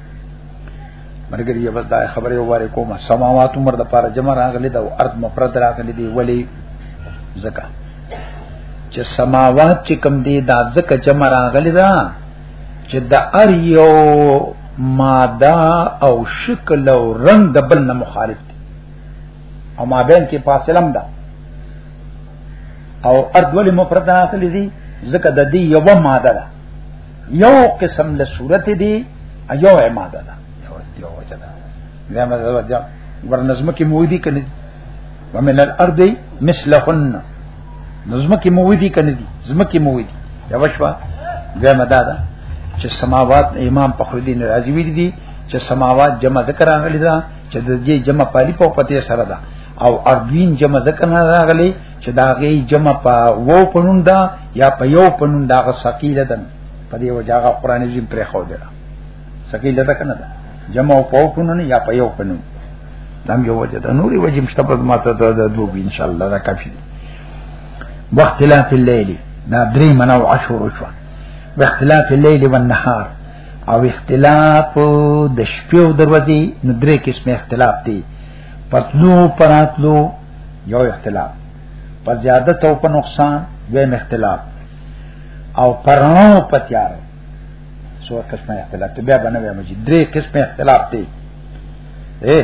مرګري بس دا خبره واره کومه سماوات عمر د پاره جمع راغلي دا ارض مفرد راغلي دی ولی زکا چې سماوات چې کم دی دا زکه جمع راغلي دا چې د ار یو ماده او شکل او رنگ د بل نه مخالف دی او ما بین کې فاصله ده او ارض ولی مفرد راغلي دی زکه د دې یو ماده ده یو قسم له صورت دی یو عماده ده یو وجه ده لما ده ورنظم کې مودي کنه ومن الارض مثلهن نظم کې مودي کنه دي زم کې مودي یا وشوا ده مدا ده چې سماوات امام فخرالدین رازی ویل دي چې سماوات جمع ذکر راغلی دا چې د دې جمع پالی په پته سره ده او اردوین جمع ذکر نه راغلی چې دا غي جمع په وو پنون دا یا په یو پنون دا غ ثقيله ده په دې وجهه قران عظیم پرې خو ده ثقيله ده کنه ده جمع په وو پنون یا په یو پنون دا یو وجه ده نوري وجه مشته په ماته ده دوه ان شاء الله دا کافي وخت لا په الليل دا درې منو عشر شو واختلاف الليل والنهار او اختلاف د شپې او دروازې نو درې قسمه اختلاف دي پتلو پراتلو یو اختلاف په زیادت او په نقصان دویم اختلاف او پرنو په تیار سو قسمه اختلاف ته بیا بنوي مجي درې قسمه اختلاف دی اے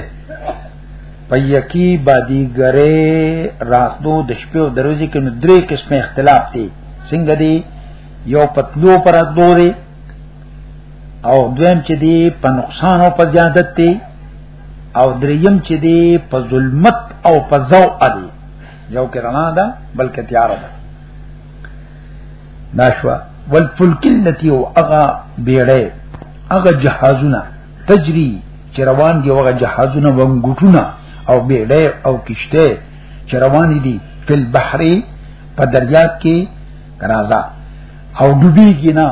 پيکی بادی ګره راتلو د شپې او دروځي کې نو درې قسمه اختلاف دی څنګه دی یو پتلو پر اتلو دی او دویم چې دی په نقصان او په زیادت دی او دریم چې دی په ظلمت او په زو ادي یو کې رڼا ده بلکې تیار ده ناشوا والفلک التي او اغا بیړې اغا جهازونه تجری چې روان دی وغه جهازونه ومګټونه او بیړې او کشته چې روان دي فل بحر په دریاب کې کرازا او ډوبېږي نه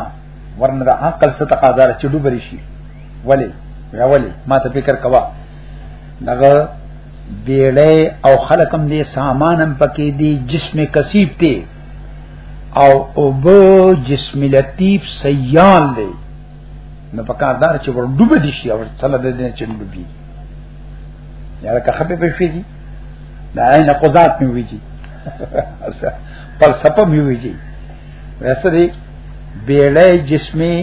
ورنه د عقل څخه تقاضا چې ډوبري شي ولی یا ولی ما ته فکر کوا دغه بیړې او خلقم دې سامانم پکې دي جسم کثیف ته او اوبو جسم لطیف سیال دی نو پکاردار چې ور ډوب دي شي او صلی د دې چې ډوب دي یاره که خپې په شي دا نه قضات مې ویږي فلسفه مې ویږي وسته دی بیړې جسمي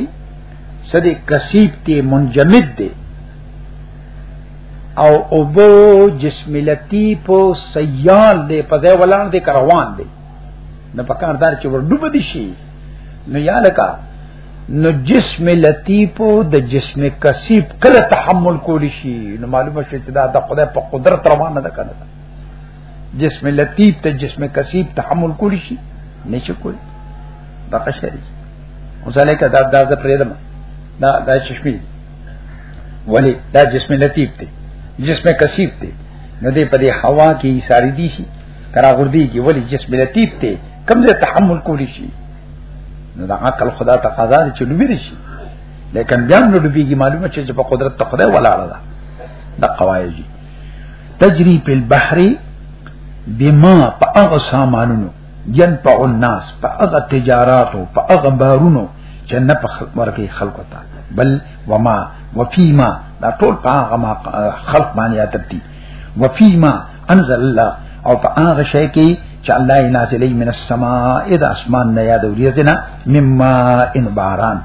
سدی کثیب تی منجمد دی او اوبو جسم لطیف سیال دی په ځای ولان دی کروان دی نه پکار دار چې ور ډوب دي شي نو یا لکه نو جسم لطیف د جسم کثیب کله تحمل کولی شي نو معلومه شي چې دا د خدای په قدرت روانه ده کنه جسم لطیف ته جسم کثیف تحمل کولی شي نشي کولی دغه شی وزلیک دا دا د پرېدم دا دا چشمی ولی دا جسم لطیف دی جسم کثیف دی نو دې په دې هوا کې ساری دي شي کرا غردي کې ولی جسم لطیف دی کم ځای تحمل کولی شي نو دا عقل خدا تقاضا دي چې ډوبې شي لیکن بیا نو ډوبېږي معلومه چې په قدرت ته خدای ولاړه ده دا قواعد دي تجری په البحر بما په هغه سامانونو ينفع الناس په هغه تجارت او په هغه بارونو چې نه په خلق ورکه خلق وتا بل وما وفيما دا ټول په هغه ما خلق باندې اترتي وفيما انزل الله او په هغه شی کې چې الله یې نازلې من السماء اذا اسمان نه یاد وريځنه مما ان باران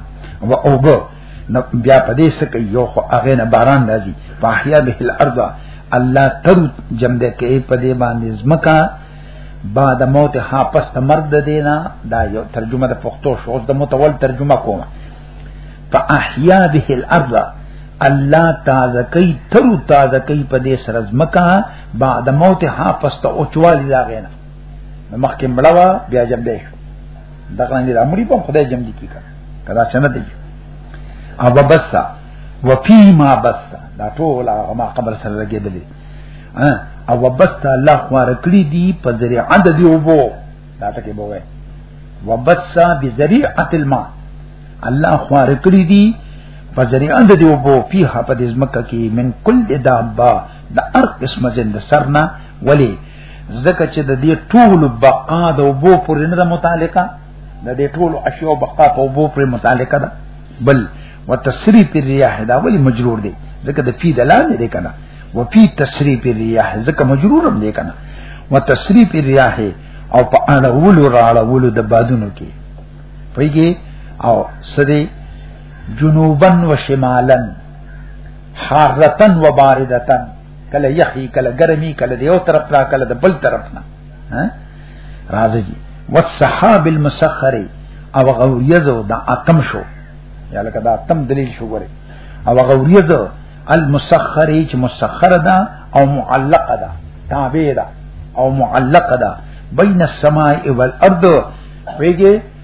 و اوبه نو بیا په دې سکه یو خو هغه نه باران راځي فاحیا به الارض الله تر جمع دې کې په دې باندې زمکا بعد موت ها پس مرګ د دینا دا یو ترجمه د پښتو شو د متول ترجمه کوم فاحیا به الارض الله تازه کوي تر تازه کوي په دې سره زمکا بعد موت ها پس ته اوچوالي لاغینا مخکې مړوا بیا جمع دې شو دا څنګه د امرې په خدای جمع دي کی کړه کدا څنګه دی او بس وفي ما بس دا ټول هغه ما قبر سره لګېدلې او بس الله خوار کړی دی په ذریعه عدد وبو دا ټکی بووي وبس بذریعه الماء الله خوار کړی دی په ذریعه عدد وبو فيها په دې ځمکه کې من کل دابا د ارق اسم زند سرنا ولی ځکه چې د دې ټول بقا د وبو پورې نه متعلقه د دې ټول اشیاء بقا په وبو پورې متعلقه ده بل وتصریف الرياح دا ولی مجرور دی ځکه د فی دلان دی کنه وفي تصریف الرياح ځکه مجرور هم دی کنه وتصریف الرياح او په اړه ولو راړه ولو د بادونو کې پېږي او سدي جنوبن و شمالن حارتن و باردتن کله یخی کله ګرمي کله د یو طرف نه کله د بل طرف نه راځي والسحاب المسخر او غوریزو دا اتم شو یا لکه دا اتم دلیل شو ګره او غوریزو المسخر چې مسخر ده او معلق ده تابع ده او معلق ده بین السماء والارض ویګه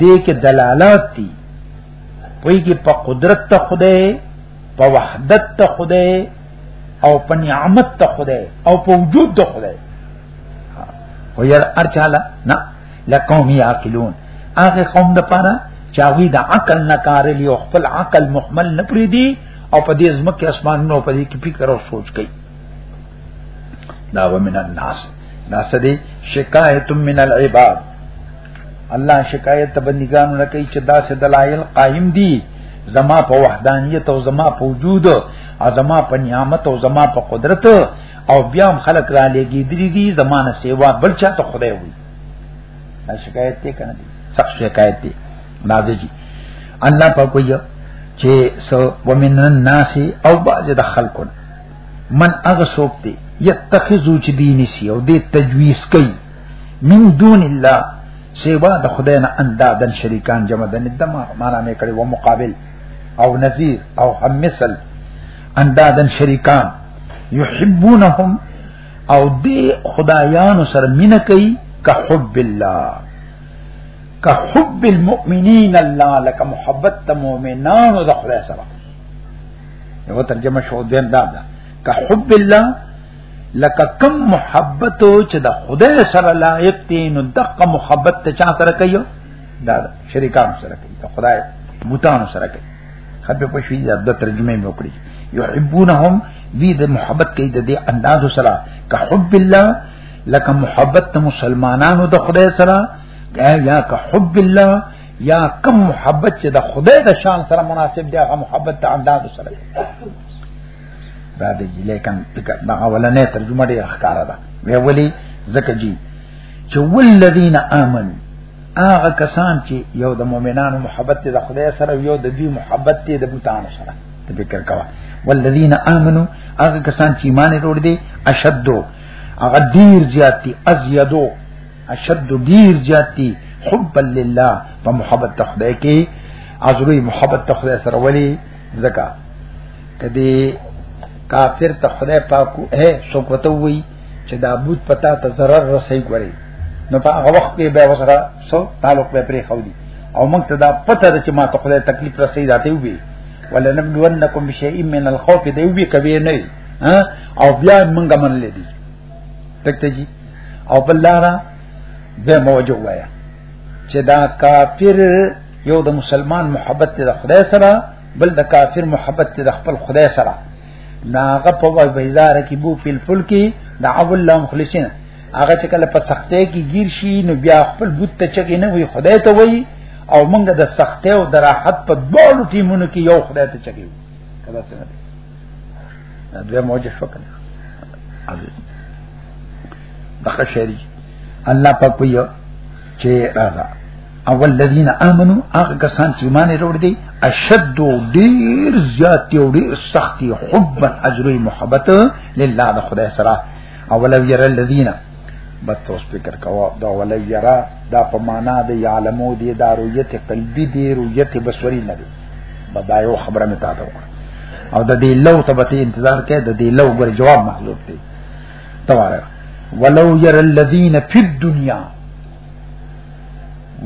دې کې دلالات دي پوی کې په قدرت ته خدای په وحدت ته خدای او په نعمت ته خدای او په وجود ته خدای او یار ارچاله نه لقوم یاکلون هغه قوم د پاره چاوی د عقل نه کار لیو خپل عقل مخمل نه پری دی او په دې ځمکه اسمان نو په دې کې فکر او سوچ کوي دا ومن الناس دا سدي شکایت من العباد الله شکایت ته بندګانو نه کوي چې دا سه دلایل قائم دي زما په وحدانیت او زما په وجود او زما په نعمت او زما په قدرت او بیا هم خلق را لګي دي دي زمانه سیوا بل چا ته خدای وي دا شکایت ته کنه سخت شکایت دي نازي جی الله په کوی چې سو ومن الناس او بعض د خلقونه من هغه څوک دی یتخذو چې دین سی او دې تجویز کوي من دون الله سیوا د خدای نه اندادن شریکان جمع د ندما معنا مې کړي و مقابل او نذیر او هم مثل اندادن شریکان یحبونهم او دې خدایانو سره مینه کوي که حب الله که حب المؤمنین الله لکه محبت د مؤمنانو د خدای سره یو ترجمه شو دین دا ده که حب الله لکه کم محبت چې د خدای سره لایق دی نو دغه محبت ته چا سره کوي دا شریکان سره کوي د خدای بوتان سره کوي خبر په شوی دا د ترجمه مې وکړي یحبونهم وی د محبت کوي د دې انداز سره که حب الله لکه محبت مسلمانانو د خدای سره یا که حب الله یا کم محبت چې د خدای د شان سره مناسب دی هغه محبت د انداز سره دا دی لیکن دا اولنې ترجمه ډیره ښکاره ده وی ولی زکه جی چې ولذین امن هغه کسان چې یو د مؤمنانو محبت دی د خدای سره یو د دې محبت دی د بوتانو سره ته فکر کوا والذین آمنو هغه کسان چې ایمان وروړي دي اشدو هغه ډیر زیات دي ازیدو اشد ډیر زیات دي حب لله په محبت ته خدای کې ازوی محبت ته خدای سره ولي زکا کدی کافر ته خدای پاکو اے څوک وته وی چې دا بوت پتا ته zarar رسي کوي نو په هغه وخت کې به وسره سو تعلق به پرې خو دي او موږ ته دا پته ده چې ما ته خدای تکلیف رسي راته وي ولنبلونکم بشیء من الخوف دی وی کوي نه او بیا موږ منل دي تکته جی او بل لارا به موجو وایا چې دا کافر یو د مسلمان محبت ته د خدای سره بل د کافر محبت ته د خپل خدای سره ناغه په بازار کې بو فل فل کې د اول الله مخلصین هغه چې کله په سختۍ کې گیر شي نو بیا خپل بوت ته چګې نه وي خدای ته وایي او موږ د سختۍ او د راحت په دوه ټیمونو کې یو خدای ته چګې کله څنګه دوی موجه شو کنه دغه شری الله پاک وی چې راځه اول الذين امنوا هغه کسان چې ایمان لرور دي اشد ډیر زیات او ډیر سخت حبا اجر محبت لله د خدای سره اولو ير الذين بس اوس فکر کوا دا ولا یرا دا په معنا د یعلمو دی دا رؤیت قلبی دی رؤیت بصری نه دی دا یو خبره مې تاسو او د دې لو ته به انتظار کې د دې لو ګر جواب محذوب دی تواره ولو ير الذين في الدنيا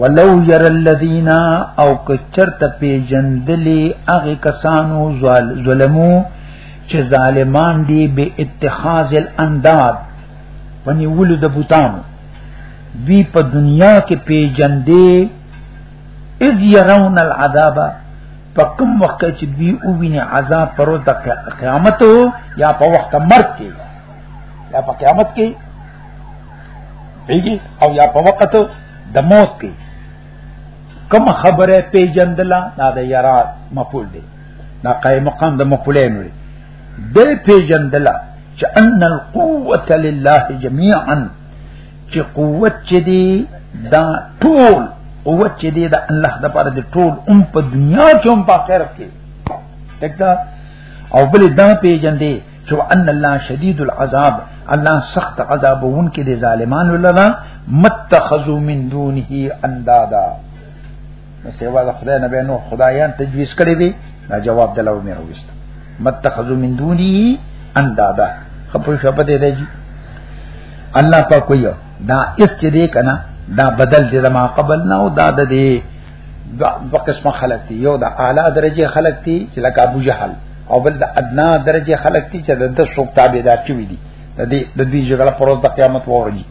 ولو ير الذين او کچرت پیجندلی هغه کسانو ظلمو چې ظالمان دي به اتخاذ الانداد پنی ولو د بوتانو دوی په دنیا کې پیجندې اذ يرون العذاب په کوم وخت چې دوی وویني عذاب پر ورځ د قیامت یا په وخت مرګ کې یا په قیامت کې پیږي او یا په وخت د موت کې کوم خبره پیجندلا دا د یرا مفعول دی دا قائم مقام د مقولین وي د پیجندلا چې ان القوه لله جميعا چې قوت چې دی دا ټول قوت چې دی دا الله د پاره دی ټول ام په دنیا کې ام په آخرت کې دګه او بل دا پیجندې چې ان الله شدید العذاب الله سخت عذاب وون کې دي ظالمانو لرا متخذو من دونه اندادا نو سیوا د خدای نه به نو خدایان تجویز کړي وي دا جواب دلاو مې راوست متخذو من دونی اندادا خپل شپه دې دی الله په کوی دا اس چې دې کنا دا بدل دې ما قبل نه او دا دې دو قسمه خلق دي یو دا اعلی درجه خلق دي چې لکه ابو جهل او بل دا ادنا درجه خلق دي چې د سوق تابعدار چوي دي د دې د دې جګړه پروت د قیامت ووري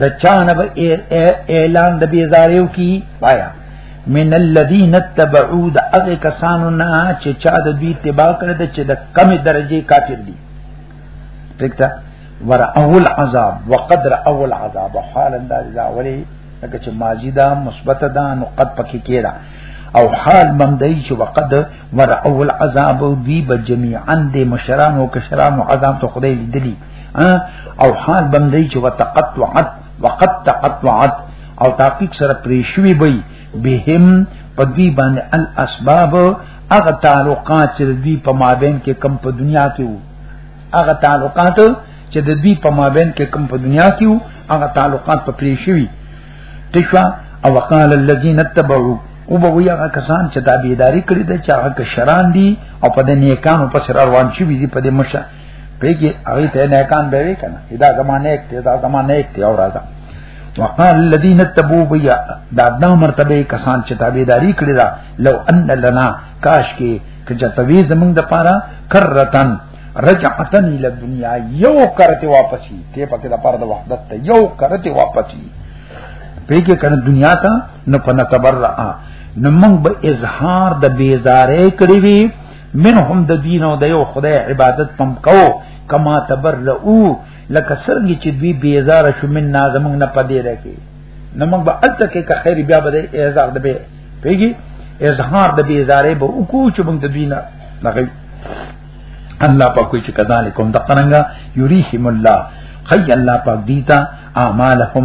د چانه به اعلان د بیزاریو کی وایا من الذين تبعوا د هغه کسانو نه چې چا د دوی اتباع کړ د چې د کم درجه کافر دي ٹھیک ده ور اول عذاب وقدر اول عذاب حال انداز دا ولی لکه چې ماضی دا مثبت دا نو قد پکې کېرا او حال ممدای چې وقد ور اول عذاب دوی به جميعا د مشران او کشران عذاب ته خدای لیدلی او حال بندي چې وتقطعت وقد تقطعت او تحقیق سره پریشوي بي بهم په دې باندې الاسباب هغه تعلقات چې دوی په مابین کې کم په دنیا کې وو هغه تعلقات چې د دوی په مابین کې کم په دنیا کې وو هغه تعلقات په پری شوی تشوا او وقال الذين اتبعوا او به وی هغه کسان چې تابعداري کړی د چا هغه شران دي او په دې نیکانو پس روان شي دي په دې مشه پیږي هغه ته نه کان به وی کنه دا زمانه یک دا زمانه یک دی او راځه وقال الذين تبوا بیا دا د مرتبه کسان چې تابعداري کړی دا لو ان لنا کاش کې کجتوی زمنګ د پاره کرتن رجعتن الى دنیا یو کرته واپسی ته پکې د پاره د وحدت ته یو کرته واپسی پیګه کنه دنیا ته نو پنه تبرع نو موږ به اظهار د بیزارې کړی وی منهم د دین او د یو خدای عبادت تم کو کما تبرؤ لکه سرګي چې دوی بیزار شو من نازمنګ نه پدې راکې نو موږ به الته کې که خیر بیا به اظهار د به پیږي اظهار د بیزارې به وکړو چې موږ د دوی نه لغوي الله په کوئی چې کذالکم د قرنګا یریهم الله خی الله پاک دیتا اعمالهم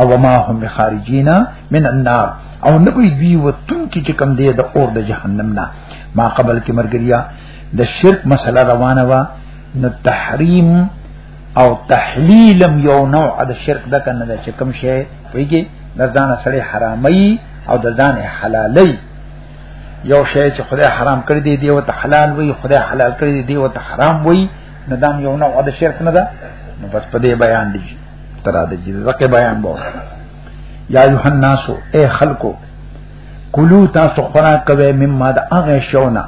او ما هم بخارجینا من النار او نه وی دی وتون کی چې کم دی د اور د جهنم نه ما قبل کې مرګریا د شرک مسله روانه وا نو تحریم او تحلیلم یو نوع د شرک د کنه چې کم شی ویږي د ځان سره حرامي او د ځان حلالي یو شی چې خدای حرام کړی دی دی او ته حلال وي خدای حلال کړی دی او ته حرام وي نه دام یو نوع د شرک نه ده نو بس په دې بیان دي تر دې چې زکه بیان بو یا یوحنا سو اے خلکو کلو تاسو خورا کوي مما د هغه شونه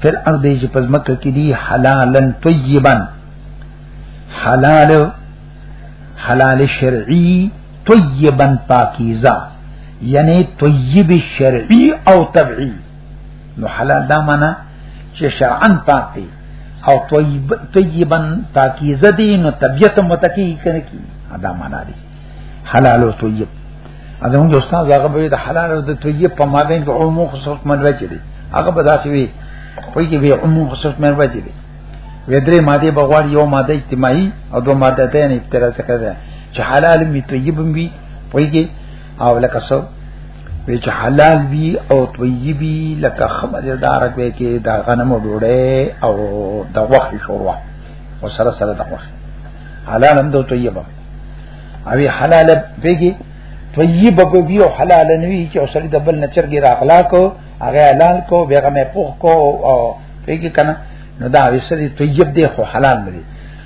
فل ارض چې پزمکه کې دي حلالن طیبا حلال حلال شرعی طیبا پاکیزه یعنی طیب شرعی او طبعی نو حلال دا معنا چې شرعن پاک دی او طیب طیبا پاکیزه دی نو طبیعت متکی کنه کی دا معنا دی حلال او طیب اده موږ استاد هغه به د حلال او د طیب په مابین کې عموم خصوص منوي چې دی هغه به داسې وي په کې به عموم خصوص منوي چې دی وې درې ماده بغوار یو ماده اجتماعي او دوه ماده ته نه افتراض کړی چې حلال می طیب می په کې او لکه سو وی چې حلال وی او طیبی لکه خمزدار کوي کې دا غنمو ډوډۍ او د وخت شوروا او سره سره د وخت حلال هم دو طیبه اوی حلال بيګي طیبه کو بي او حلال نه وی چې سړی د بل نچرګي راغلا کو هغه حلال کو بیغه مې پوخ کو او بيګي کنه نو دا وسري طیب دی خو حلال نه دی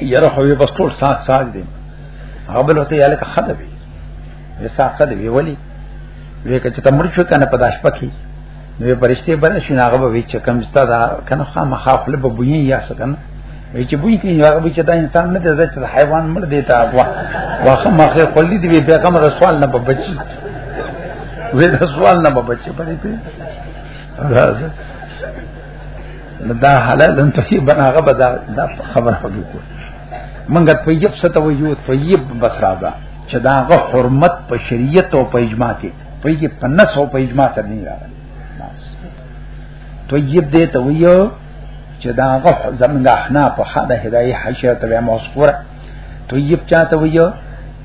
یره خو بس ټول سات سات دي هغه بل ته یاله که خده وي وسا خده وی ولی وی که چې تمر شو کنه په داش پکی نو پرشته بل شي هغه به چې کم ستا دا کنه خا مخا خپل به بوی یا سکن وی چې بوی کوي هغه به چې دا انسان نه دی چې حیوان مړ دی تا وا واخه مخه خپل دی به پیغام رسول نه په بچي وی رسول نه په بچي پرې پرې راځه دا حلال ان ته بناغه به دا خبر هغه کو منګه طیب ست و یو طیب بس راځه چې دا غ حرمت په شریعت او په اجماع کې په کې پنس او په اجماع ته نه راغلی بس طیب دې ته ویو چې دا غ زمنګ احنا په خاله هدايه حشره ته موسکوره طیب چاته ویو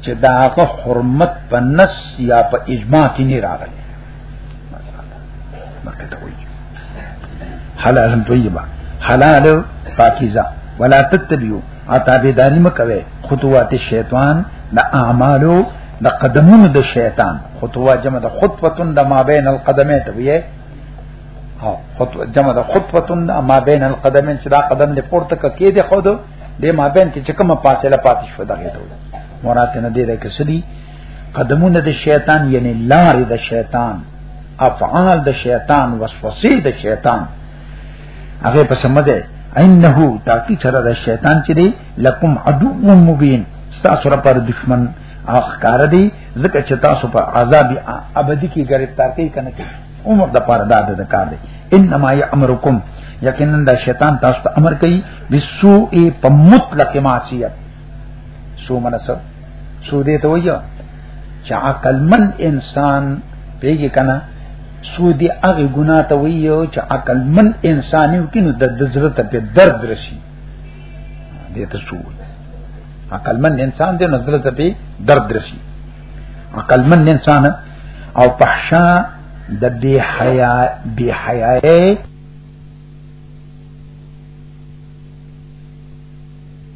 چې دا غ حرمت پنس یا په اجماع کې نه راغلی مکه ته وایي حلال طیبه حلال پاکیزه ولا تتبعوا اتابیداری مکوي خطوات شیطان د اعمالو د قدمونو د شیطان خطوه جمع د خطوتون د ما بین القدمین ته ویه او خطوه جمع د خطوتون د ما بین القدمین چې دا قدم دې پورته کې دې خود دې ما بین کې چې کومه فاصله پاتې شو دغه ته مراد نه دې راکې سدي قدمونه د شیطان یعنی لارې د شیطان افعال د شیطان وسوسې د شیطان هغه په سمده انه تاکي سره د شیطان چې دی لکم عدو مبین تاسو را پر دشمن اخکار دی ځکه چې تاسو په عذاب ابدی کې گرفتار کوي کنه عمر د پاره داد د کار دی انما یامرکم یقینا د شیطان تاسو ته امر کوي بسوء په مطلق معصیت سو منس سو دې ته وایي چې عقل من انسان پیږي کنه سو دې هغه ګنا ته وایي چې عقل من انسان یو کینو د زړه ته په درد رشي دې ته سو عقل من انسان دې نظر ته په درد رشي عقل من انسان او پحشا د بی حیا بی حیاي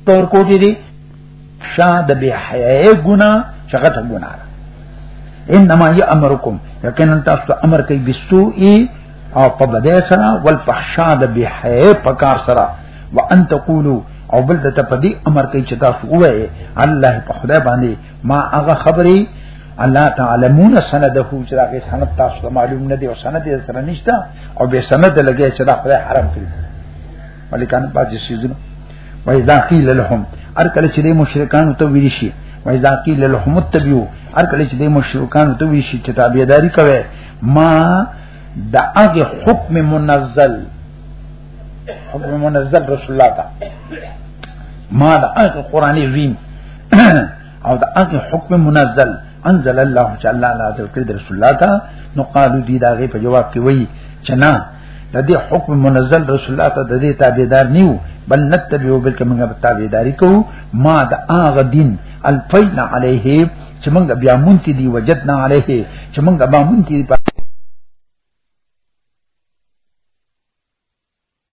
تور کوټی دی شاه د بی حیاي ګنا شغت ګنا انما یامرکم یقینا تاسو ته امر کوي بسوئی او په بدای سره ول فحشا د بی حیاي پکار سره وان تقولو او بل د ته پدی امر کوي چې تاسو وای الله په خدای باندې ما هغه خبري الله تعلمون سنده چې راغی سند تاسو معلوم نه دی او سند یې سره نشته او به سند لګی چې دا خدای حرام کړی ملکان پاتې سيزونه وایذا قیل لهم ار کله چې د مشرکان ته ویل شي وایذا قیل لهم تبعو ار کله چې د مشرکان ته ویل شي چې تابعداري کوي ما د هغه حکم منزل حکم منزل رسول الله تا ما د هغه قران ریم او د هغه حکم منزل انزل الله تعالی نازل کړی رسول الله تا نو قالو دی دا غي په جواب کې وایي چې نه د دې حکم منزل رسول الله ته د دې تابعدار نیو بل نتبعو بلکې موږ به تابعداري کوو ما د هغه دین الفینا علیه چې موږ بیا مونږ دي وجدنا علیه چې موږ به مونږ دي